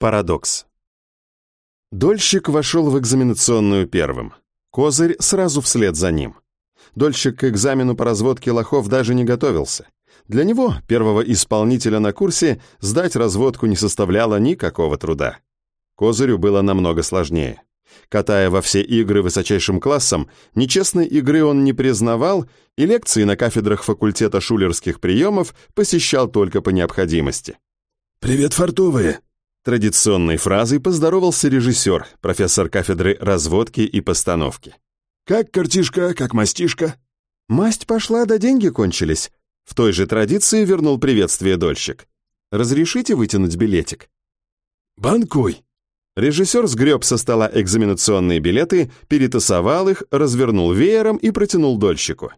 Парадокс. Дольщик вошел в экзаменационную первым. Козырь сразу вслед за ним. Дольщик к экзамену по разводке лохов даже не готовился. Для него, первого исполнителя на курсе, сдать разводку не составляло никакого труда. Козырю было намного сложнее. Катая во все игры высочайшим классом, нечестной игры он не признавал и лекции на кафедрах факультета шулерских приемов посещал только по необходимости. «Привет, фартовые!» Традиционной фразой поздоровался режиссер, профессор кафедры разводки и постановки. «Как картишка, как мастишка?» «Масть пошла, да деньги кончились». В той же традиции вернул приветствие дольщик. «Разрешите вытянуть билетик?» «Банкуй!» Режиссер сгреб со стола экзаменационные билеты, перетасовал их, развернул веером и протянул дольщику.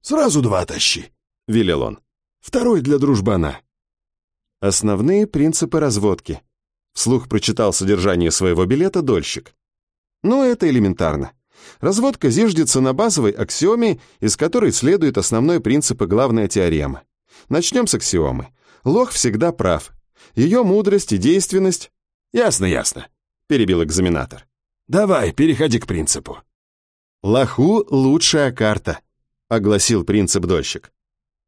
«Сразу два тащи», — велел он. «Второй для дружбана». Основные принципы разводки. Вслух прочитал содержание своего билета дольщик. Ну, это элементарно. Разводка зиждется на базовой аксиоме, из которой следует основной принцип и главная теорема. Начнем с аксиомы. Лох всегда прав. Ее мудрость и действенность... Ясно, ясно перебил экзаменатор. «Давай, переходи к принципу». «Лоху лучшая карта», — огласил принцип-дольщик.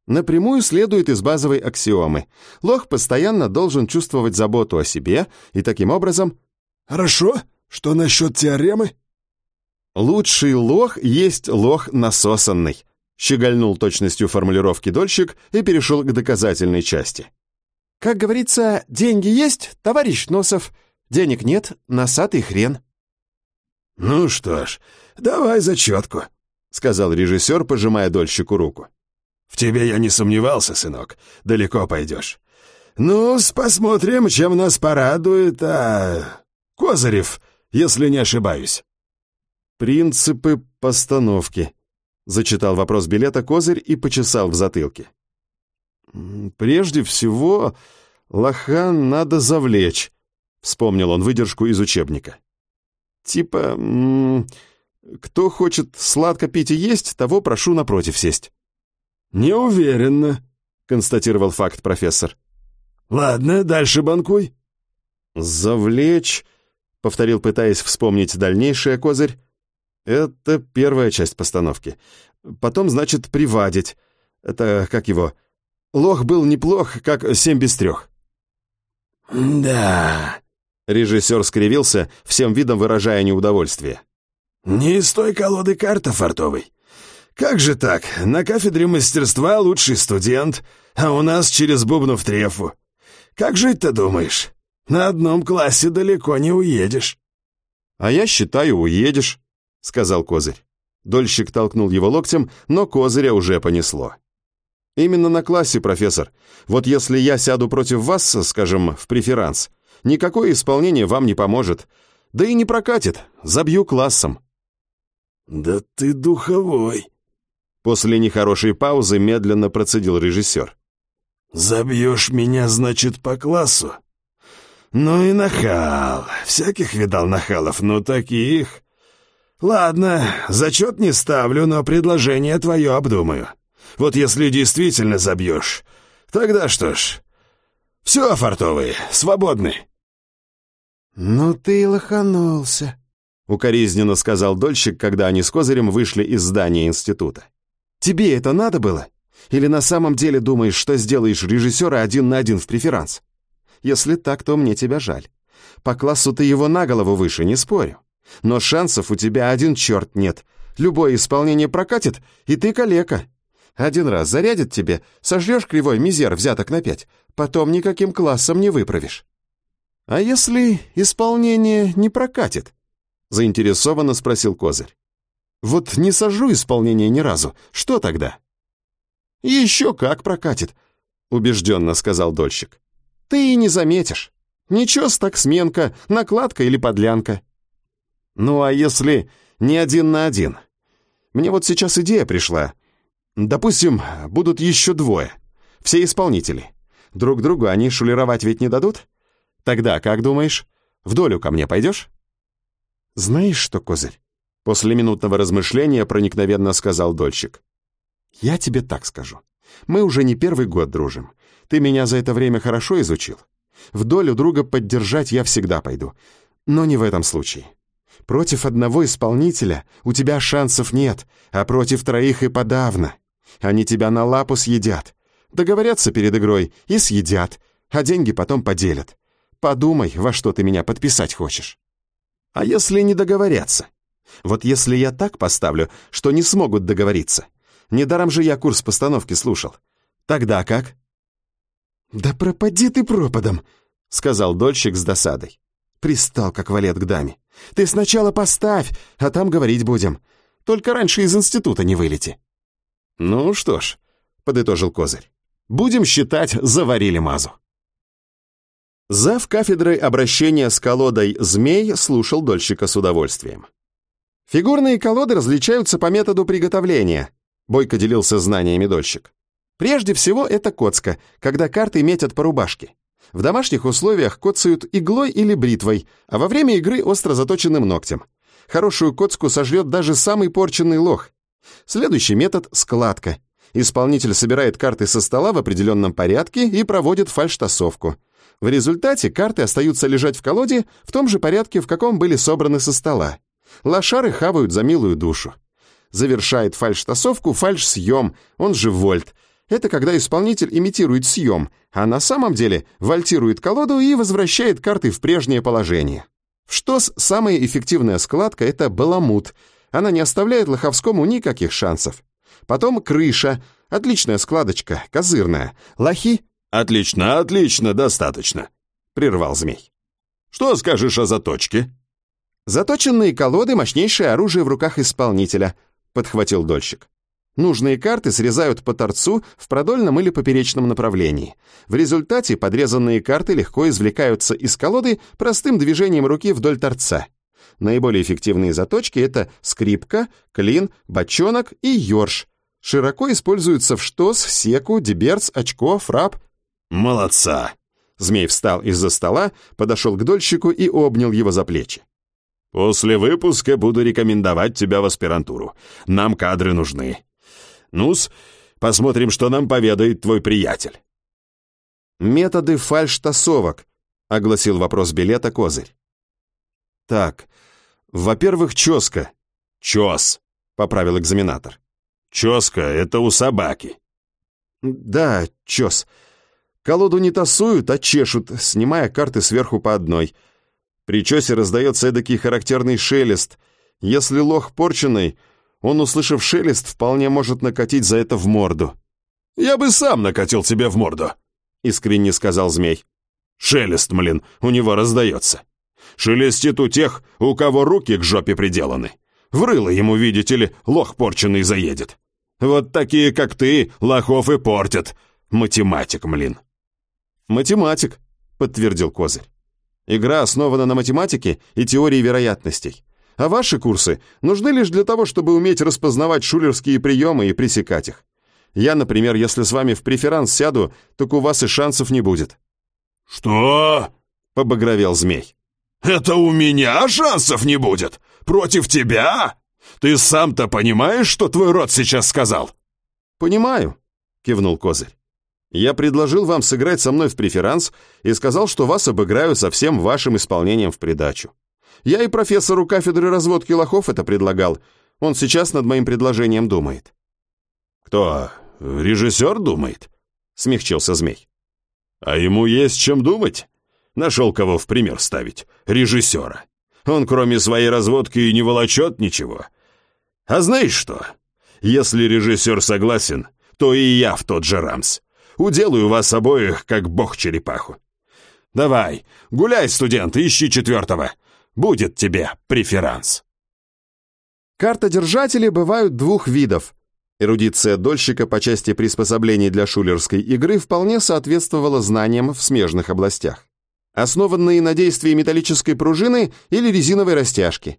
Напрямую следует из базовой аксиомы. Лох постоянно должен чувствовать заботу о себе и таким образом... «Хорошо. Что насчет теоремы?» «Лучший лох есть лох насосанный», — щегольнул точностью формулировки дольщик и перешел к доказательной части. «Как говорится, деньги есть, товарищ Носов, Денег нет, носатый хрен». «Ну что ж, давай зачетку», — сказал режиссер, пожимая дольщику руку. «В тебе я не сомневался, сынок. Далеко пойдешь. ну посмотрим, чем нас порадует, а... Козырев, если не ошибаюсь». «Принципы постановки», — зачитал вопрос билета Козырь и почесал в затылке. «Прежде всего, лоха надо завлечь. Вспомнил он выдержку из учебника. Типа, кто хочет сладко пить и есть, того прошу напротив сесть. Не уверенно, констатировал факт профессор. Ладно, дальше банкуй. Завлечь, повторил, пытаясь вспомнить дальнейшее козырь. Это первая часть постановки. Потом, значит, привадить. Это как его? Лох был неплох, как семь без трех. «Да», Режиссер скривился, всем видом выражая неудовольствие. «Не из той колоды карта фартовой. Как же так? На кафедре мастерства лучший студент, а у нас через бубну в трефу. Как жить-то думаешь? На одном классе далеко не уедешь». «А я считаю, уедешь», — сказал Козырь. Дольщик толкнул его локтем, но Козыря уже понесло. «Именно на классе, профессор. Вот если я сяду против вас, скажем, в преферанс, Никакое исполнение вам не поможет. Да и не прокатит. Забью классом». «Да ты духовой!» После нехорошей паузы медленно процедил режиссер. «Забьешь меня, значит, по классу?» «Ну и нахал. Всяких видал нахалов, но таких...» «Ладно, зачет не ставлю, но предложение твое обдумаю. Вот если действительно забьешь, тогда что ж...» «Все, фартовые, свободны!» «Ну ты и лоханулся», — укоризненно сказал дольщик, когда они с Козырем вышли из здания института. «Тебе это надо было? Или на самом деле думаешь, что сделаешь режиссера один на один в преферанс? Если так, то мне тебя жаль. По классу ты его на голову выше, не спорю. Но шансов у тебя один черт нет. Любое исполнение прокатит, и ты калека. Один раз зарядит тебе, сожрешь кривой мизер взяток на пять, потом никаким классом не выправишь. «А если исполнение не прокатит?» — заинтересованно спросил Козырь. «Вот не сажу исполнение ни разу, что тогда?» «Еще как прокатит», — убежденно сказал дольщик. «Ты и не заметишь. Ничего так сменка, накладка или подлянка». «Ну а если не один на один? Мне вот сейчас идея пришла. Допустим, будут еще двое. Все исполнители. Друг другу они шулировать ведь не дадут?» Тогда, как думаешь, в долю ко мне пойдешь?» «Знаешь что, Козырь?» После минутного размышления проникновенно сказал дольщик. «Я тебе так скажу. Мы уже не первый год дружим. Ты меня за это время хорошо изучил. В долю друга поддержать я всегда пойду. Но не в этом случае. Против одного исполнителя у тебя шансов нет, а против троих и подавно. Они тебя на лапу съедят. Договорятся перед игрой и съедят, а деньги потом поделят. Подумай, во что ты меня подписать хочешь. А если не договорятся? Вот если я так поставлю, что не смогут договориться. Недаром же я курс постановки слушал. Тогда как? «Да пропади ты пропадом», — сказал дольщик с досадой. Пристал, как валет к даме. «Ты сначала поставь, а там говорить будем. Только раньше из института не вылети». «Ну что ж», — подытожил Козырь, — «будем считать, заварили мазу». Зав кафедрой обращения с колодой «Змей» слушал дольщика с удовольствием. «Фигурные колоды различаются по методу приготовления», — бойко делился знаниями дольщик. «Прежде всего это коцка, когда карты метят по рубашке. В домашних условиях коцают иглой или бритвой, а во время игры остро заточенным ногтем. Хорошую коцку сожрет даже самый порченный лох. Следующий метод — складка. Исполнитель собирает карты со стола в определенном порядке и проводит фальштасовку. В результате карты остаются лежать в колоде в том же порядке, в каком были собраны со стола. Лошары хавают за милую душу. Завершает фальштасовку фальш-съем, он же вольт, это когда исполнитель имитирует съем, а на самом деле вольтирует колоду и возвращает карты в прежнее положение. В ШТОС самая эффективная складка — это баламут. Она не оставляет Лоховскому никаких шансов. Потом крыша. Отличная складочка, козырная. Лохи... «Отлично, отлично, достаточно», — прервал змей. «Что скажешь о заточке?» «Заточенные колоды — мощнейшее оружие в руках исполнителя», — подхватил дольщик. Нужные карты срезают по торцу в продольном или поперечном направлении. В результате подрезанные карты легко извлекаются из колоды простым движением руки вдоль торца. Наиболее эффективные заточки — это скрипка, клин, бочонок и ёрш. Широко используются в штос, секу, деберц, очко, фрап. «Молодца!» Змей встал из-за стола, подошел к дольщику и обнял его за плечи. «После выпуска буду рекомендовать тебя в аспирантуру. Нам кадры нужны. Ну-с, посмотрим, что нам поведает твой приятель. «Методы фальштасовок», — огласил вопрос билета Козырь. «Так, во-первых, ческа». «Чес», — поправил экзаменатор. «Ческа — это у собаки». «Да, чес. Колоду не тасуют, а чешут, снимая карты сверху по одной. При чесе раздается эдакий характерный шелест. Если лох порченый, он, услышав шелест, вполне может накатить за это в морду. «Я бы сам накатил тебе в морду», — искренне сказал змей. «Шелест, млин, у него раздается. Шелестит у тех, у кого руки к жопе приделаны. Врыло ему, видите ли, лох порченый заедет. Вот такие, как ты, лохов и портят. Математик, млин». «Математик», — подтвердил Козырь. «Игра основана на математике и теории вероятностей. А ваши курсы нужны лишь для того, чтобы уметь распознавать шулерские приемы и пресекать их. Я, например, если с вами в преферанс сяду, так у вас и шансов не будет». «Что?» — побагровел змей. «Это у меня шансов не будет? Против тебя? Ты сам-то понимаешь, что твой род сейчас сказал?» «Понимаю», — кивнул Козырь. «Я предложил вам сыграть со мной в преферанс и сказал, что вас обыграю со всем вашим исполнением в придачу. Я и профессору кафедры разводки лохов это предлагал. Он сейчас над моим предложением думает». «Кто? Режиссер думает?» — смягчился змей. «А ему есть чем думать? Нашел кого в пример ставить. Режиссера. Он кроме своей разводки и не волочет ничего. А знаешь что? Если режиссер согласен, то и я в тот же рамс. Уделаю вас обоих, как бог черепаху. Давай, гуляй, студент, ищи четвертого. Будет тебе преферанс. Картодержатели бывают двух видов. Эрудиция дольщика по части приспособлений для шулерской игры вполне соответствовала знаниям в смежных областях. Основанные на действии металлической пружины или резиновой растяжки.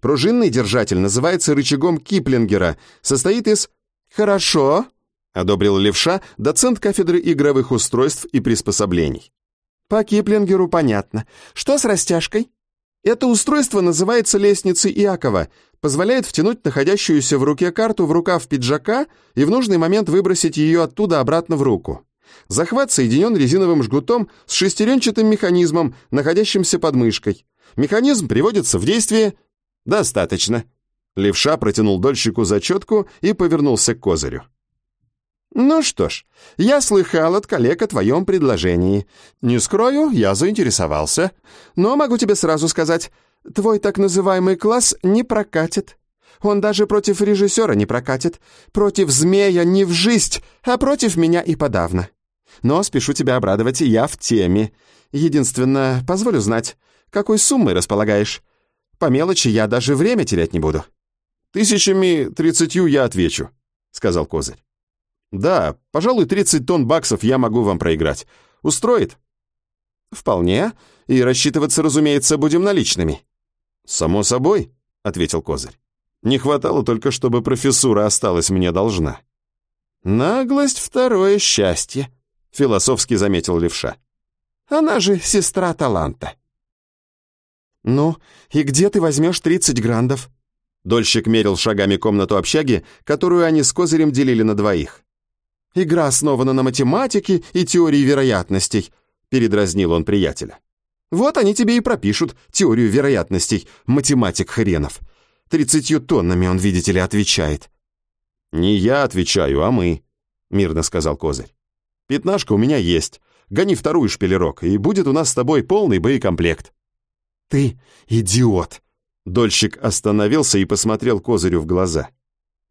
Пружинный держатель называется рычагом Киплингера, состоит из «Хорошо», — одобрил левша, доцент кафедры игровых устройств и приспособлений. «По Киплингеру понятно. Что с растяжкой?» Это устройство называется лестницей Иакова, позволяет втянуть находящуюся в руке карту в рукав пиджака и в нужный момент выбросить ее оттуда обратно в руку. Захват соединен резиновым жгутом с шестеренчатым механизмом, находящимся под мышкой. Механизм приводится в действие... Достаточно. Левша протянул дольщику зачетку и повернулся к козырю. «Ну что ж, я слыхал от коллег о твоем предложении. Не скрою, я заинтересовался. Но могу тебе сразу сказать, твой так называемый класс не прокатит. Он даже против режиссера не прокатит. Против змея не в жизнь, а против меня и подавно. Но спешу тебя обрадовать, я в теме. Единственное, позволю знать, какой суммой располагаешь. По мелочи я даже время терять не буду». «Тысячами тридцатью я отвечу», — сказал Козырь. «Да, пожалуй, тридцать тонн баксов я могу вам проиграть. Устроит?» «Вполне. И рассчитываться, разумеется, будем наличными». «Само собой», — ответил Козырь. «Не хватало только, чтобы профессура осталась мне должна». «Наглость — второе счастье», — философски заметил левша. «Она же сестра таланта». «Ну, и где ты возьмешь тридцать грандов?» Дольщик мерил шагами комнату общаги, которую они с Козырем делили на двоих. «Игра основана на математике и теории вероятностей», — передразнил он приятеля. «Вот они тебе и пропишут теорию вероятностей, математик хренов. Тридцатью тоннами он, видите ли, отвечает». «Не я отвечаю, а мы», — мирно сказал Козырь. «Пятнашка у меня есть. Гони вторую шпилерок, и будет у нас с тобой полный боекомплект». «Ты идиот!» Дольщик остановился и посмотрел Козырю в глаза.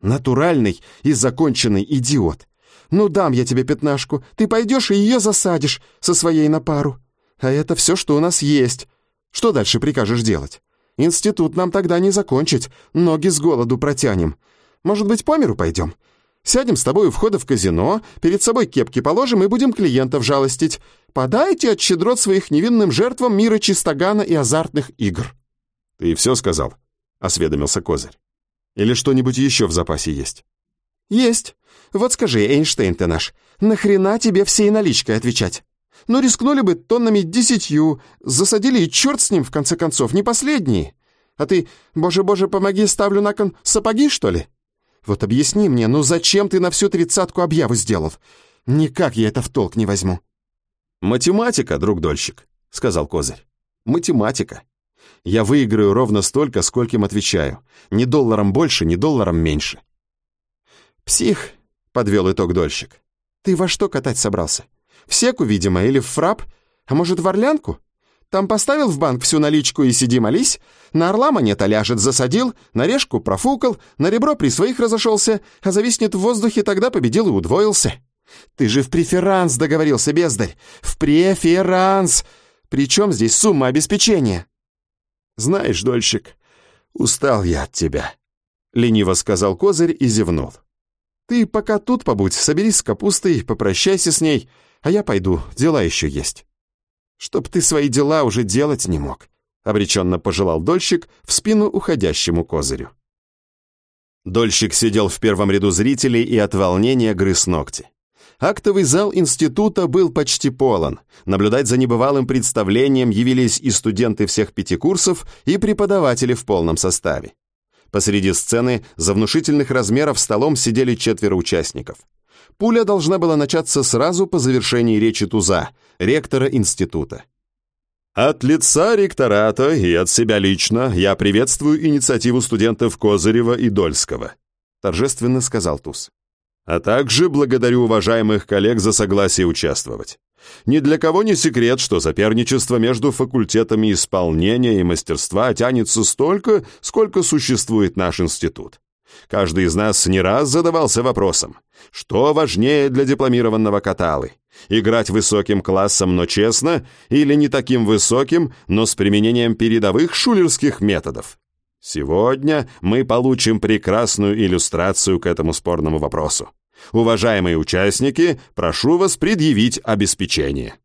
«Натуральный и законченный идиот. Ну, дам я тебе пятнашку, ты пойдешь и ее засадишь со своей на пару. А это все, что у нас есть. Что дальше прикажешь делать? Институт нам тогда не закончить, ноги с голоду протянем. Может быть, по миру пойдем? Сядем с тобой у входа в казино, перед собой кепки положим и будем клиентов жалостить. Подайте от щедрот своих невинным жертвам мира чистогана и азартных игр». «Ты все сказал?» — осведомился Козырь. «Или что-нибудь еще в запасе есть?» «Есть. Вот скажи, Эйнштейн ты наш, нахрена тебе всей наличкой отвечать? Ну, рискнули бы тоннами десятью, засадили и черт с ним, в конце концов, не последние. А ты, боже-боже, помоги, ставлю на кон сапоги, что ли? Вот объясни мне, ну зачем ты на всю тридцатку объяву сделал? Никак я это в толк не возьму». «Математика, друг Дольщик», — сказал Козырь. «Математика. Я выиграю ровно столько, скольким отвечаю. Ни долларом больше, ни долларом меньше». «Псих», — подвел итог Дольщик. «Ты во что катать собрался? В секу, видимо, или в фрап? А может, в орлянку? Там поставил в банк всю наличку и сиди молись? На орла монета ляжет, засадил, на решку профукал, на ребро при своих разошелся, а зависнет в воздухе, тогда победил и удвоился. Ты же в преферанс договорился, бездарь! В преферанс! Причем здесь сумма обеспечения?» «Знаешь, Дольщик, устал я от тебя», — лениво сказал Козырь и зевнул. Ты пока тут побудь, соберись с капустой, попрощайся с ней, а я пойду, дела еще есть». «Чтоб ты свои дела уже делать не мог», — обреченно пожелал дольщик в спину уходящему козырю. Дольщик сидел в первом ряду зрителей и от волнения грыз ногти. Актовый зал института был почти полон. Наблюдать за небывалым представлением явились и студенты всех пяти курсов, и преподаватели в полном составе. Посреди сцены за внушительных размеров столом сидели четверо участников. Пуля должна была начаться сразу по завершении речи Туза, ректора института. От лица ректората и от себя лично я приветствую инициативу студентов Козырева и Дольского, торжественно сказал Туз. А также благодарю уважаемых коллег за согласие участвовать. Ни для кого не секрет, что соперничество между факультетами исполнения и мастерства тянется столько, сколько существует наш институт. Каждый из нас не раз задавался вопросом, что важнее для дипломированного каталы? Играть высоким классом, но честно, или не таким высоким, но с применением передовых шулерских методов? Сегодня мы получим прекрасную иллюстрацию к этому спорному вопросу. Уважаемые участники, прошу вас предъявить обеспечение».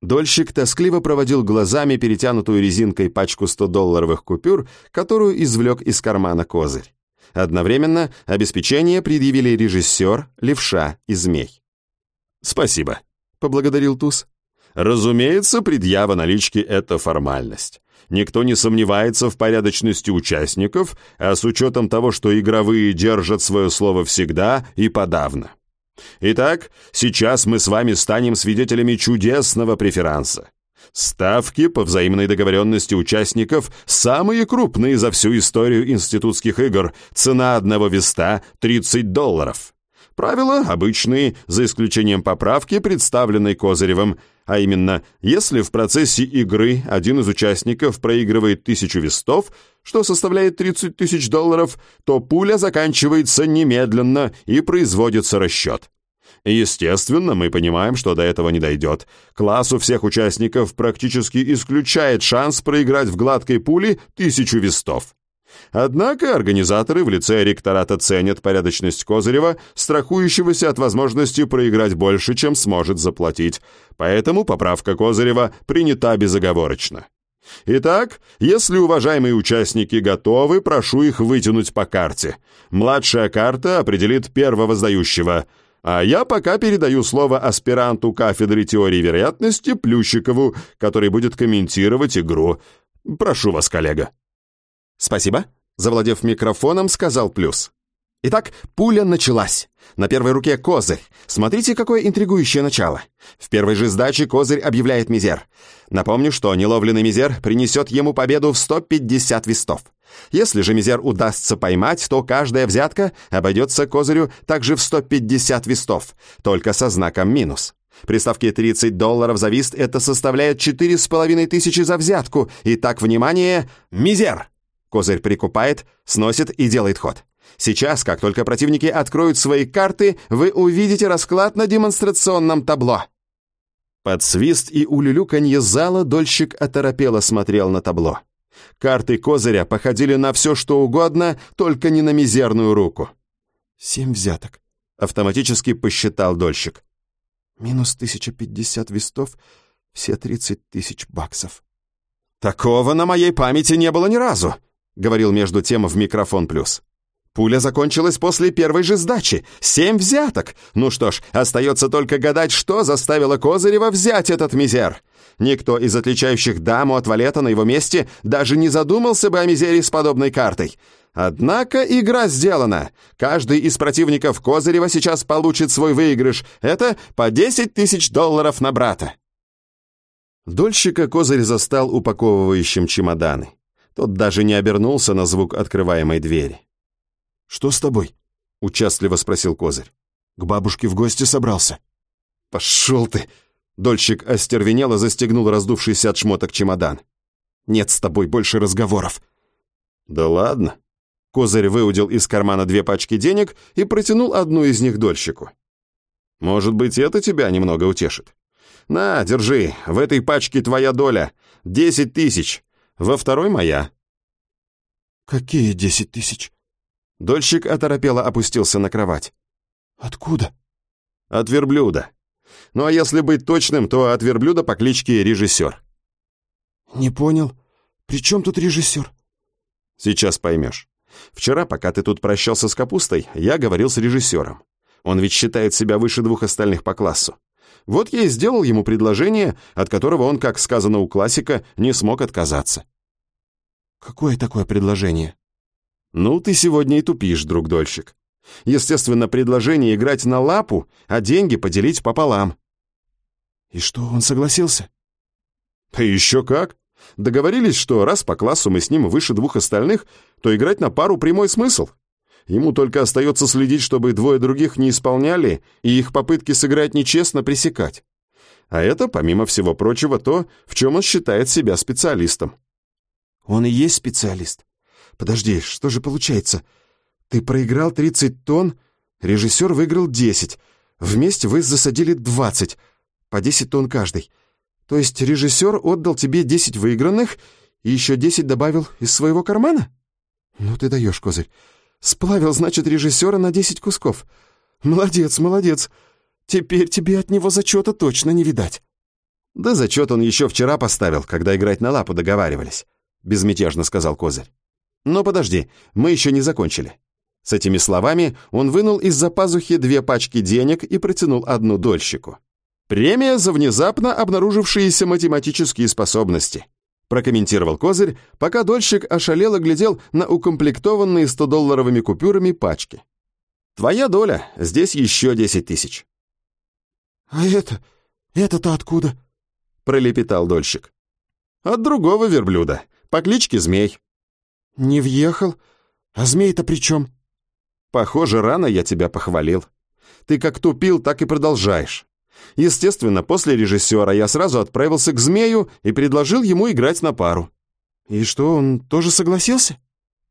Дольщик тоскливо проводил глазами перетянутую резинкой пачку 100-долларовых купюр, которую извлек из кармана козырь. Одновременно обеспечение предъявили режиссер, левша и змей. «Спасибо», — поблагодарил Туз. «Разумеется, предъява налички — это формальность. Никто не сомневается в порядочности участников, а с учетом того, что игровые держат свое слово всегда и подавно. Итак, сейчас мы с вами станем свидетелями чудесного преферанса. Ставки по взаимной договоренности участников самые крупные за всю историю институтских игр. Цена одного веста – 30 долларов. Правила обычные, за исключением поправки, представленной Козыревым, а именно, если в процессе игры один из участников проигрывает тысячу вестов, что составляет 30 тысяч долларов, то пуля заканчивается немедленно и производится расчет. Естественно, мы понимаем, что до этого не дойдет. Класс у всех участников практически исключает шанс проиграть в гладкой пуле тысячу вестов. Однако организаторы в лице ректората ценят порядочность Козырева, страхующегося от возможности проиграть больше, чем сможет заплатить. Поэтому поправка Козырева принята безоговорочно. Итак, если уважаемые участники готовы, прошу их вытянуть по карте. Младшая карта определит первого сдающего – а я пока передаю слово аспиранту кафедры теории вероятности Плющикову, который будет комментировать игру. Прошу вас, коллега. Спасибо. Завладев микрофоном, сказал Плюс. Итак, пуля началась. На первой руке козырь. Смотрите, какое интригующее начало. В первой же сдаче козырь объявляет мизер. Напомню, что неловленный мизер принесет ему победу в 150 вестов. Если же мизер удастся поймать, то каждая взятка обойдется козырю также в 150 вестов, только со знаком минус. При ставке 30 долларов за вист это составляет 4,5 тысячи за взятку. Итак, внимание, мизер! Козырь прикупает, сносит и делает ход. Сейчас, как только противники откроют свои карты, вы увидите расклад на демонстрационном табло. Под свист и улюлюканье зала дольщик оторопело смотрел на табло. Карты козыря походили на все, что угодно, только не на мизерную руку. «Семь взяток», — автоматически посчитал дольщик. «Минус тысяча пятьдесят вестов, все тридцать тысяч баксов». «Такого на моей памяти не было ни разу», — говорил между тем в микрофон плюс. Пуля закончилась после первой же сдачи. Семь взяток. Ну что ж, остается только гадать, что заставило Козырева взять этот мизер. Никто из отличающих даму от валета на его месте даже не задумался бы о мизере с подобной картой. Однако игра сделана. Каждый из противников Козырева сейчас получит свой выигрыш. Это по 10 тысяч долларов на брата. Дольщика Козырь застал упаковывающим чемоданы. Тот даже не обернулся на звук открываемой двери. «Что с тобой?» — участливо спросил Козырь. «К бабушке в гости собрался». «Пошел ты!» Дольщик остервенело застегнул раздувшийся от шмоток чемодан. «Нет с тобой больше разговоров». «Да ладно». Козырь выудил из кармана две пачки денег и протянул одну из них дольщику. «Может быть, это тебя немного утешит? На, держи, в этой пачке твоя доля. Десять тысяч. Во второй моя». «Какие десять тысяч?» Дольщик оторопело опустился на кровать. «Откуда?» «От верблюда. Ну а если быть точным, то от верблюда по кличке Режиссер». «Не понял. При чем тут режиссер?» «Сейчас поймешь. Вчера, пока ты тут прощался с капустой, я говорил с режиссером. Он ведь считает себя выше двух остальных по классу. Вот я и сделал ему предложение, от которого он, как сказано у классика, не смог отказаться». «Какое такое предложение?» «Ну, ты сегодня и тупишь, друг Дольщик. Естественно, предложение играть на лапу, а деньги поделить пополам. И что, он согласился? Да еще как. Договорились, что раз по классу мы с ним выше двух остальных, то играть на пару прямой смысл. Ему только остается следить, чтобы двое других не исполняли и их попытки сыграть нечестно пресекать. А это, помимо всего прочего, то, в чем он считает себя специалистом. Он и есть специалист. Подожди, что же получается? Ты проиграл 30 тонн, режиссер выиграл 10. Вместе вы засадили 20, по 10 тонн каждый. То есть режиссер отдал тебе 10 выигранных и еще 10 добавил из своего кармана? Ну ты даешь, козырь. Сплавил, значит, режиссера на 10 кусков. Молодец, молодец. Теперь тебе от него зачета точно не видать. Да зачет он еще вчера поставил, когда играть на лапу договаривались, безмятежно сказал козырь. Но подожди, мы еще не закончили. С этими словами он вынул из-за пазухи две пачки денег и протянул одну дольщику. «Премия за внезапно обнаружившиеся математические способности», прокомментировал Козырь, пока дольщик ошалело глядел на укомплектованные 100-долларовыми купюрами пачки. Твоя доля, здесь еще десять тысяч». «А это... это-то откуда?» — пролепетал дольщик. «От другого верблюда, по кличке Змей». «Не въехал? А змей-то при чем?» «Похоже, рано я тебя похвалил. Ты как тупил, так и продолжаешь. Естественно, после режиссера я сразу отправился к Змею и предложил ему играть на пару». «И что, он тоже согласился?»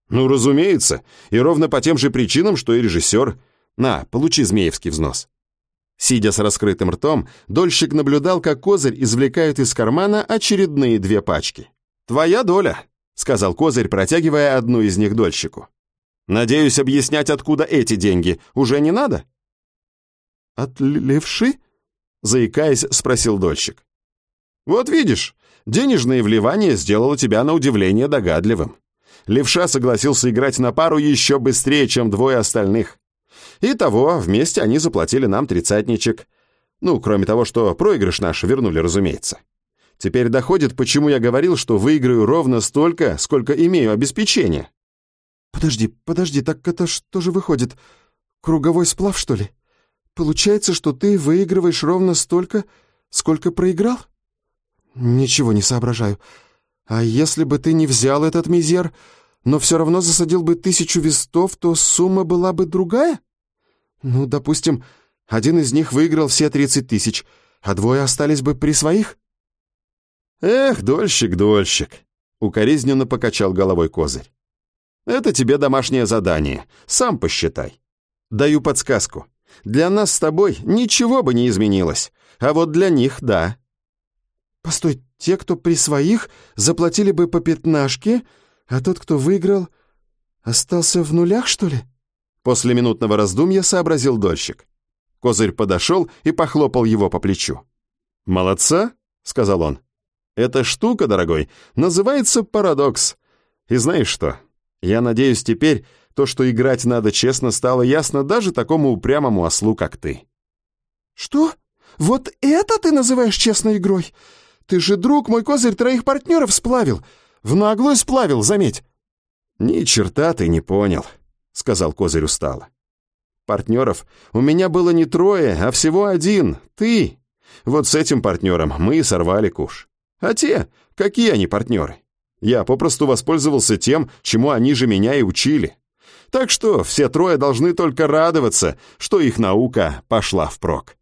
«Ну, разумеется, и ровно по тем же причинам, что и режиссер. На, получи змеевский взнос». Сидя с раскрытым ртом, дольщик наблюдал, как Козырь извлекает из кармана очередные две пачки. «Твоя доля», — сказал Козырь, протягивая одну из них дольщику. «Надеюсь, объяснять, откуда эти деньги, уже не надо?» «От левши?» — заикаясь, спросил дольщик. «Вот видишь, денежное вливание сделало тебя на удивление догадливым. Левша согласился играть на пару еще быстрее, чем двое остальных. Итого, вместе они заплатили нам тридцатничек. Ну, кроме того, что проигрыш наш вернули, разумеется. Теперь доходит, почему я говорил, что выиграю ровно столько, сколько имею обеспечения. Подожди, подожди, так это что же выходит? Круговой сплав, что ли? Получается, что ты выигрываешь ровно столько, сколько проиграл? Ничего не соображаю. А если бы ты не взял этот мизер, но все равно засадил бы тысячу вестов, то сумма была бы другая? Ну, допустим, один из них выиграл все тридцать тысяч, а двое остались бы при своих? Эх, дольщик, дольщик, укоризненно покачал головой козырь. Это тебе домашнее задание, сам посчитай. Даю подсказку. Для нас с тобой ничего бы не изменилось, а вот для них — да. Постой, те, кто при своих, заплатили бы по пятнашке, а тот, кто выиграл, остался в нулях, что ли? После минутного раздумья сообразил дольщик. Козырь подошел и похлопал его по плечу. «Молодца», — сказал он. «Эта штука, дорогой, называется парадокс. И знаешь что? Я надеюсь, теперь то, что играть надо честно, стало ясно даже такому упрямому ослу, как ты». «Что? Вот это ты называешь честной игрой? Ты же, друг мой козырь, троих партнеров сплавил. В наглую сплавил, заметь». «Ни черта ты не понял», — сказал козырь устало. «Партнеров у меня было не трое, а всего один — ты. Вот с этим партнером мы и сорвали куш. А те, какие они партнеры? Я попросту воспользовался тем, чему они же меня и учили. Так что все трое должны только радоваться, что их наука пошла впрок.